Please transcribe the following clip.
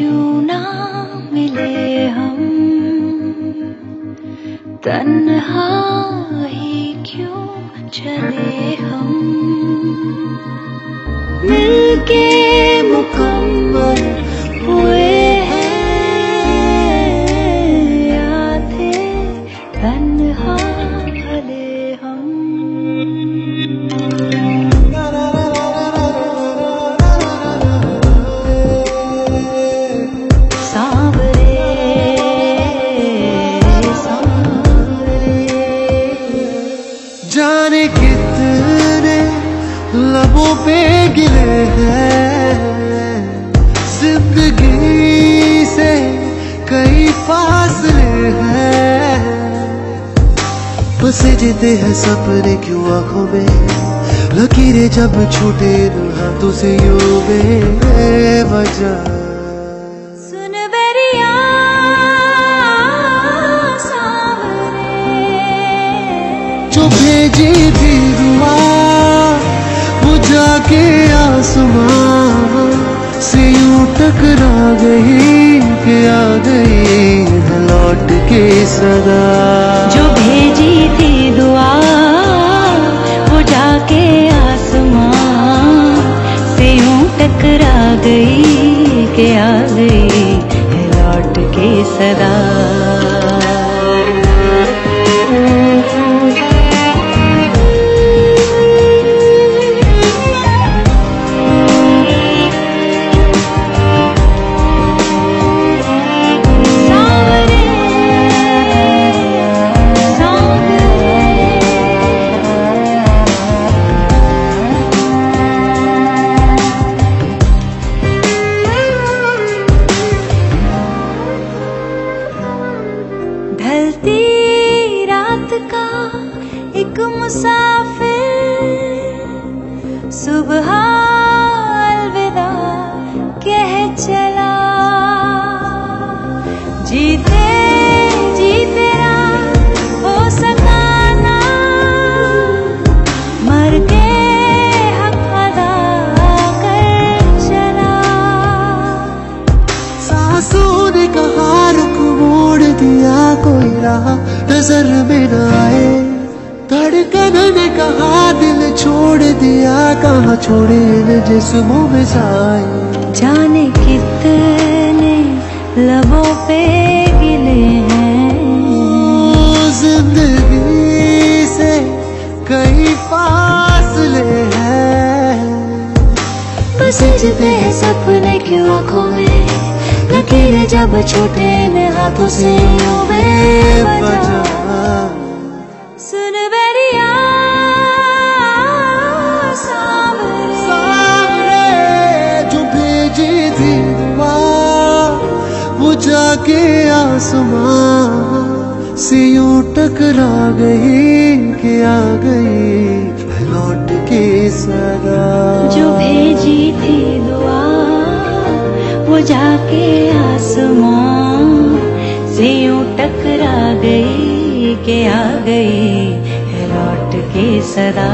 यूँ ना मिले हम? तन्हा ही क्यों चले हम? दिल के हैं ज़िंदगी से कई फासले हैं। हैं सपने क्यों आँखों में? लकीरें जब छूटे हाथों से यूँ वजह। जो भेजी थी वो आसमां से यूँ टकरा गई के आ गई लौट के सदा। जो भेजी थी दुआ, वो जाके आसमां से यूँ टकरा गई के आ गई लौट के सदा। मुसाफिर सुबह अलविदा कह चला। जीते दिया कोई राह नज़र में न आए। धड़कन ने कहा दिल छोड़ दिया कहा छोड़े न जिस्मों में साए। जाने कितने लबों पे गिले हैं। ज़िंदगी से कई फासले हैं। बस जितने हैं सपने क्यों आँखों में? लकीरें जब छोटे में हाथों से यूँ जाके आसमां से यूँ टकरा गई कि आ गई लौट के सदा। जो भेजी थी दुआ, वो जाके आसमां से यूँ टकरा गई के आ गई लौट के सदा।